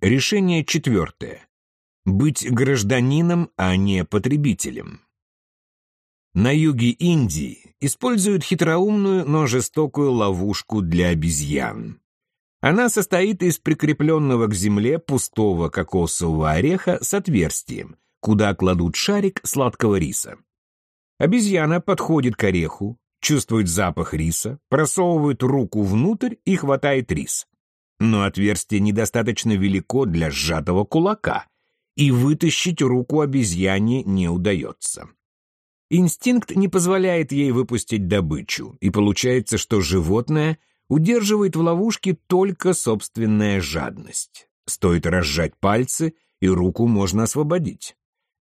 Решение четвертое. Быть гражданином, а не потребителем. На юге Индии используют хитроумную, но жестокую ловушку для обезьян. Она состоит из прикрепленного к земле пустого кокосового ореха с отверстием, куда кладут шарик сладкого риса. Обезьяна подходит к ореху, чувствует запах риса, просовывает руку внутрь и хватает рис. Но отверстие недостаточно велико для сжатого кулака, и вытащить руку обезьяне не удается. Инстинкт не позволяет ей выпустить добычу, и получается, что животное удерживает в ловушке только собственная жадность. Стоит разжать пальцы, и руку можно освободить.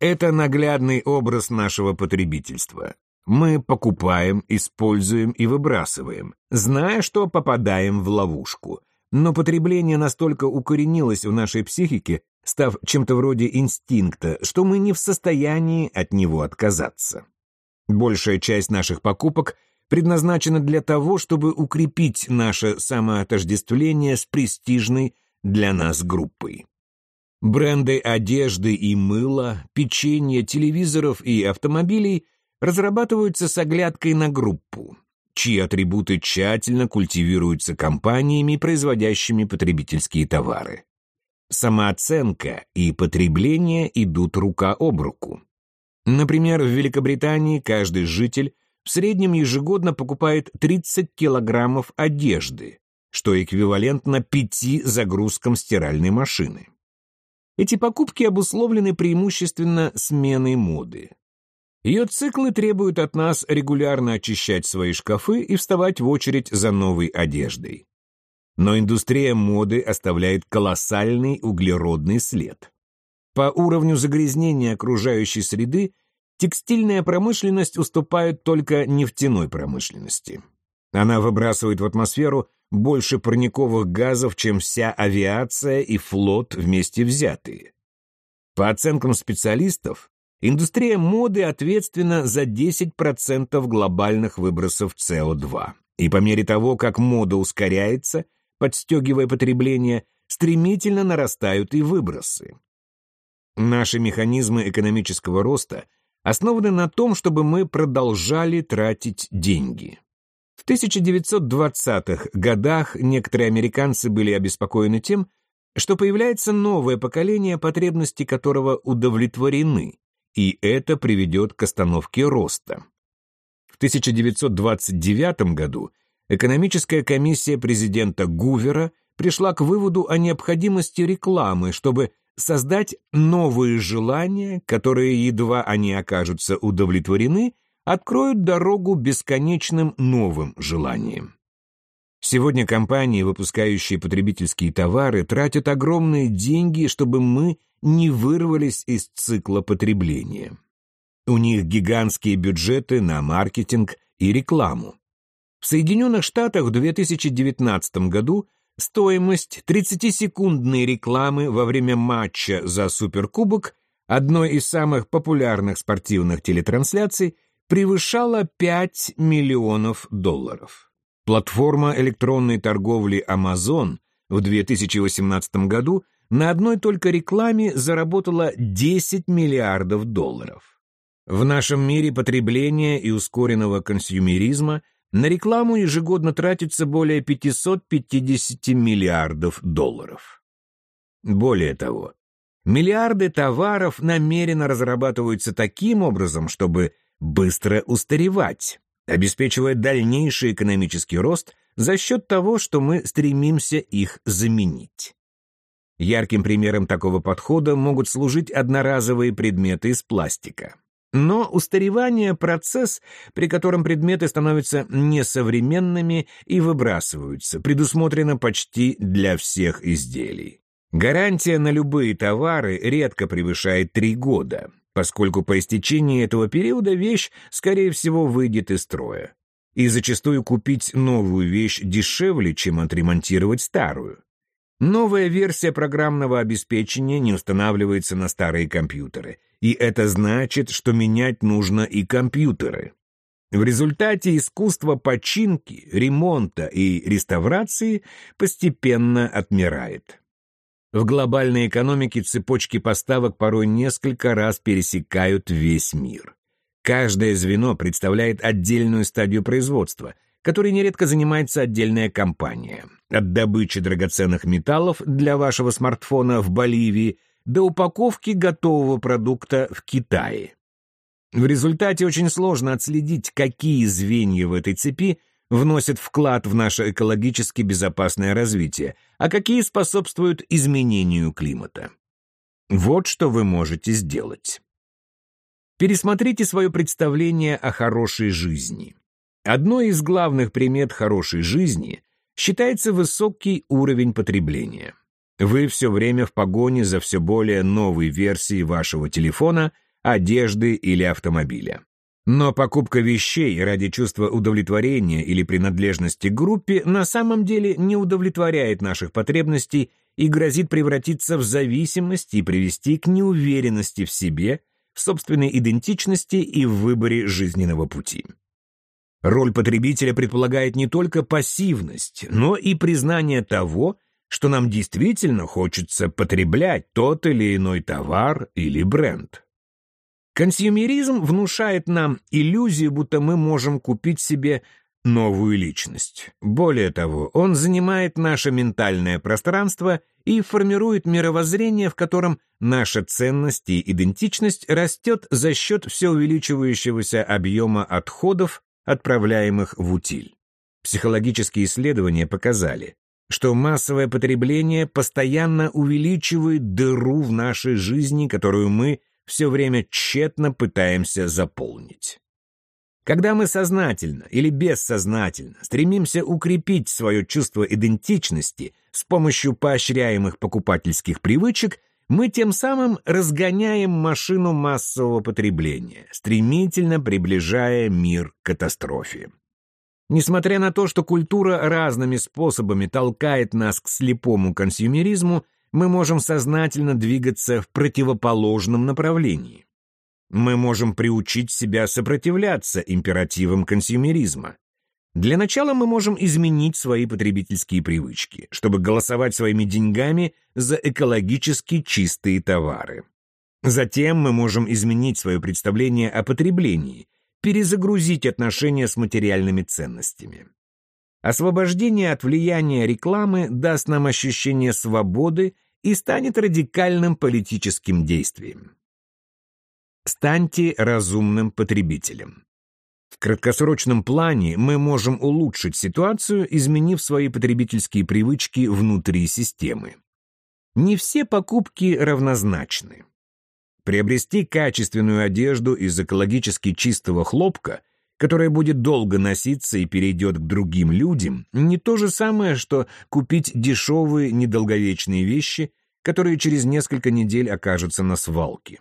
Это наглядный образ нашего потребительства. Мы покупаем, используем и выбрасываем, зная, что попадаем в ловушку. Но потребление настолько укоренилось в нашей психике, став чем-то вроде инстинкта, что мы не в состоянии от него отказаться. Большая часть наших покупок предназначена для того, чтобы укрепить наше самоотождествление с престижной для нас группой. Бренды одежды и мыла, печенья, телевизоров и автомобилей разрабатываются с оглядкой на группу, чьи атрибуты тщательно культивируются компаниями, производящими потребительские товары. Самооценка и потребление идут рука об руку. Например, в Великобритании каждый житель в среднем ежегодно покупает 30 килограммов одежды, что эквивалентно пяти загрузкам стиральной машины. Эти покупки обусловлены преимущественно сменой моды. Ее циклы требуют от нас регулярно очищать свои шкафы и вставать в очередь за новой одеждой. Но индустрия моды оставляет колоссальный углеродный след. По уровню загрязнения окружающей среды текстильная промышленность уступает только нефтяной промышленности. Она выбрасывает в атмосферу больше парниковых газов, чем вся авиация и флот вместе взятые. По оценкам специалистов, индустрия моды ответственна за 10% глобальных выбросов СО2. И по мере того, как мода ускоряется, подстегивая потребление, стремительно нарастают и выбросы. Наши механизмы экономического роста основаны на том, чтобы мы продолжали тратить деньги. В 1920-х годах некоторые американцы были обеспокоены тем, что появляется новое поколение, потребности которого удовлетворены, и это приведет к остановке роста. В 1929 году экономическая комиссия президента Гувера пришла к выводу о необходимости рекламы, чтобы создать новые желания, которые, едва они окажутся удовлетворены, откроют дорогу бесконечным новым желаниям. Сегодня компании, выпускающие потребительские товары, тратят огромные деньги, чтобы мы не вырвались из цикла потребления. У них гигантские бюджеты на маркетинг и рекламу. В Соединенных Штатах в 2019 году стоимость 30-секундной рекламы во время матча за Суперкубок, одной из самых популярных спортивных телетрансляций, превышала 5 миллионов долларов. Платформа электронной торговли Amazon в 2018 году на одной только рекламе заработала 10 миллиардов долларов. В нашем мире потребления и ускоренного консюмеризма на рекламу ежегодно тратится более 550 миллиардов долларов. Более того, миллиарды товаров намеренно разрабатываются таким образом, чтобы быстро устаревать, обеспечивая дальнейший экономический рост за счет того, что мы стремимся их заменить. Ярким примером такого подхода могут служить одноразовые предметы из пластика. Но устаревание – процесс, при котором предметы становятся несовременными и выбрасываются, предусмотрено почти для всех изделий. Гарантия на любые товары редко превышает три года, поскольку по истечении этого периода вещь, скорее всего, выйдет из строя. И зачастую купить новую вещь дешевле, чем отремонтировать старую. Новая версия программного обеспечения не устанавливается на старые компьютеры, и это значит, что менять нужно и компьютеры. В результате искусство починки, ремонта и реставрации постепенно отмирает. В глобальной экономике цепочки поставок порой несколько раз пересекают весь мир. Каждое звено представляет отдельную стадию производства, которой нередко занимается отдельная компания. От добычи драгоценных металлов для вашего смартфона в Боливии до упаковки готового продукта в Китае. В результате очень сложно отследить, какие звенья в этой цепи вносят вклад в наше экологически безопасное развитие, а какие способствуют изменению климата. Вот что вы можете сделать. Пересмотрите свое представление о хорошей жизни. Одной из главных примет хорошей жизни считается высокий уровень потребления. Вы все время в погоне за все более новой версией вашего телефона, одежды или автомобиля. Но покупка вещей ради чувства удовлетворения или принадлежности к группе на самом деле не удовлетворяет наших потребностей и грозит превратиться в зависимость и привести к неуверенности в себе, в собственной идентичности и в выборе жизненного пути. Роль потребителя предполагает не только пассивность, но и признание того, что нам действительно хочется потреблять тот или иной товар или бренд. Консюмеризм внушает нам иллюзию, будто мы можем купить себе новую личность. Более того, он занимает наше ментальное пространство и формирует мировоззрение, в котором наша ценность и идентичность растет за счет все увеличивающегося объема отходов, отправляемых в утиль. Психологические исследования показали, что массовое потребление постоянно увеличивает дыру в нашей жизни, которую мы все время тщетно пытаемся заполнить. Когда мы сознательно или бессознательно стремимся укрепить свое чувство идентичности с помощью поощряемых покупательских привычек, мы тем самым разгоняем машину массового потребления, стремительно приближая мир к катастрофе. Несмотря на то, что культура разными способами толкает нас к слепому консюмеризму, мы можем сознательно двигаться в противоположном направлении. Мы можем приучить себя сопротивляться императивам консюмеризма. Для начала мы можем изменить свои потребительские привычки, чтобы голосовать своими деньгами за экологически чистые товары. Затем мы можем изменить свое представление о потреблении, перезагрузить отношения с материальными ценностями. Освобождение от влияния рекламы даст нам ощущение свободы и станет радикальным политическим действием. Станьте разумным потребителем. В краткосрочном плане мы можем улучшить ситуацию, изменив свои потребительские привычки внутри системы. Не все покупки равнозначны. Приобрести качественную одежду из экологически чистого хлопка которая будет долго носиться и перейдет к другим людям, не то же самое, что купить дешевые недолговечные вещи, которые через несколько недель окажутся на свалке.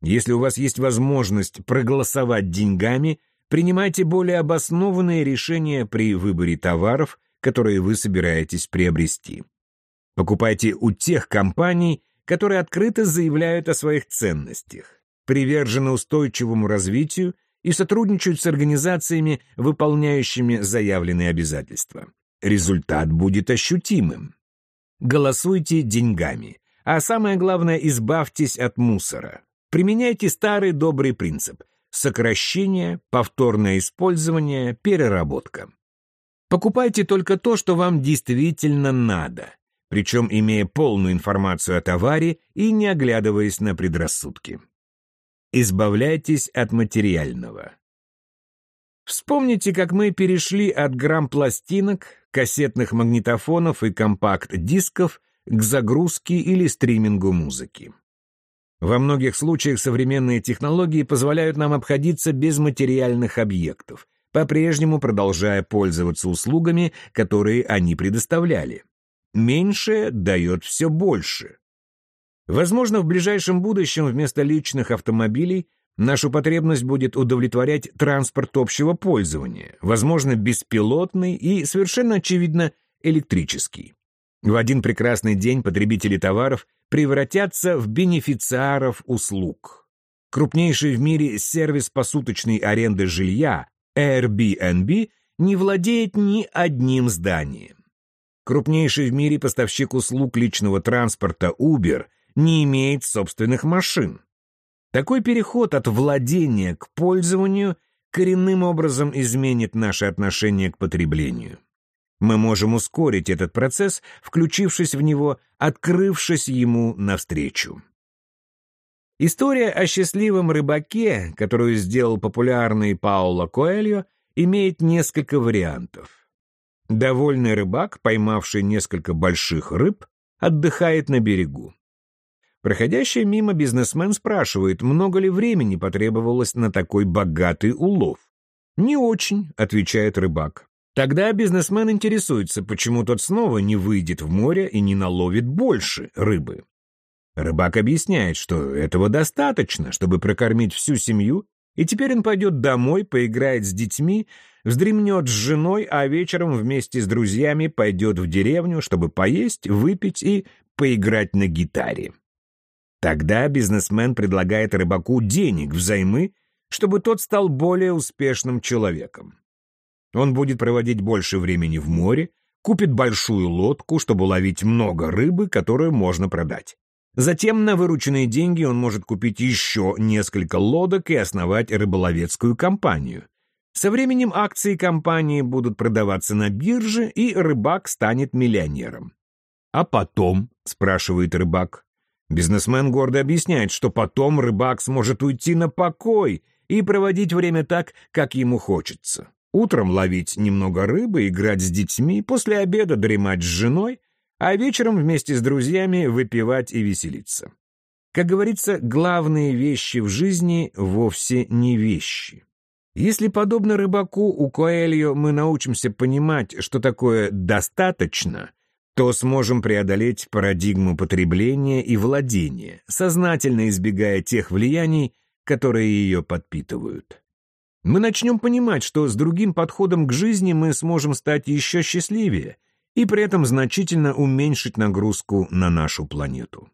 Если у вас есть возможность проголосовать деньгами, принимайте более обоснованные решения при выборе товаров, которые вы собираетесь приобрести. Покупайте у тех компаний, которые открыто заявляют о своих ценностях, привержены устойчивому развитию и сотрудничают с организациями, выполняющими заявленные обязательства. Результат будет ощутимым. Голосуйте деньгами. А самое главное, избавьтесь от мусора. Применяйте старый добрый принцип – сокращение, повторное использование, переработка. Покупайте только то, что вам действительно надо, причем имея полную информацию о товаре и не оглядываясь на предрассудки. Избавляйтесь от материального. Вспомните, как мы перешли от грамм-пластинок, кассетных магнитофонов и компакт-дисков к загрузке или стримингу музыки. Во многих случаях современные технологии позволяют нам обходиться без материальных объектов, по-прежнему продолжая пользоваться услугами, которые они предоставляли. Меньшее дает все больше. Возможно, в ближайшем будущем вместо личных автомобилей нашу потребность будет удовлетворять транспорт общего пользования, возможно, беспилотный и, совершенно очевидно, электрический. В один прекрасный день потребители товаров превратятся в бенефициаров услуг. Крупнейший в мире сервис посуточной аренды жилья Airbnb не владеет ни одним зданием. Крупнейший в мире поставщик услуг личного транспорта Uber не имеет собственных машин. Такой переход от владения к пользованию коренным образом изменит наше отношение к потреблению. Мы можем ускорить этот процесс, включившись в него, открывшись ему навстречу. История о счастливом рыбаке, которую сделал популярный Пауло Коэльо, имеет несколько вариантов. Довольный рыбак, поймавший несколько больших рыб, отдыхает на берегу. Проходящий мимо бизнесмен спрашивает, много ли времени потребовалось на такой богатый улов. «Не очень», — отвечает рыбак. Тогда бизнесмен интересуется, почему тот снова не выйдет в море и не наловит больше рыбы. Рыбак объясняет, что этого достаточно, чтобы прокормить всю семью, и теперь он пойдет домой, поиграет с детьми, вздремнет с женой, а вечером вместе с друзьями пойдет в деревню, чтобы поесть, выпить и поиграть на гитаре. Тогда бизнесмен предлагает рыбаку денег взаймы, чтобы тот стал более успешным человеком. Он будет проводить больше времени в море, купит большую лодку, чтобы ловить много рыбы, которую можно продать. Затем на вырученные деньги он может купить еще несколько лодок и основать рыболовецкую компанию. Со временем акции компании будут продаваться на бирже, и рыбак станет миллионером. «А потом?» — спрашивает рыбак. Бизнесмен гордо объясняет, что потом рыбак сможет уйти на покой и проводить время так, как ему хочется. Утром ловить немного рыбы, играть с детьми, после обеда дремать с женой, а вечером вместе с друзьями выпивать и веселиться. Как говорится, главные вещи в жизни вовсе не вещи. Если, подобно рыбаку у Коэльо, мы научимся понимать, что такое «достаточно», то сможем преодолеть парадигму потребления и владения, сознательно избегая тех влияний, которые ее подпитывают. Мы начнем понимать, что с другим подходом к жизни мы сможем стать еще счастливее и при этом значительно уменьшить нагрузку на нашу планету.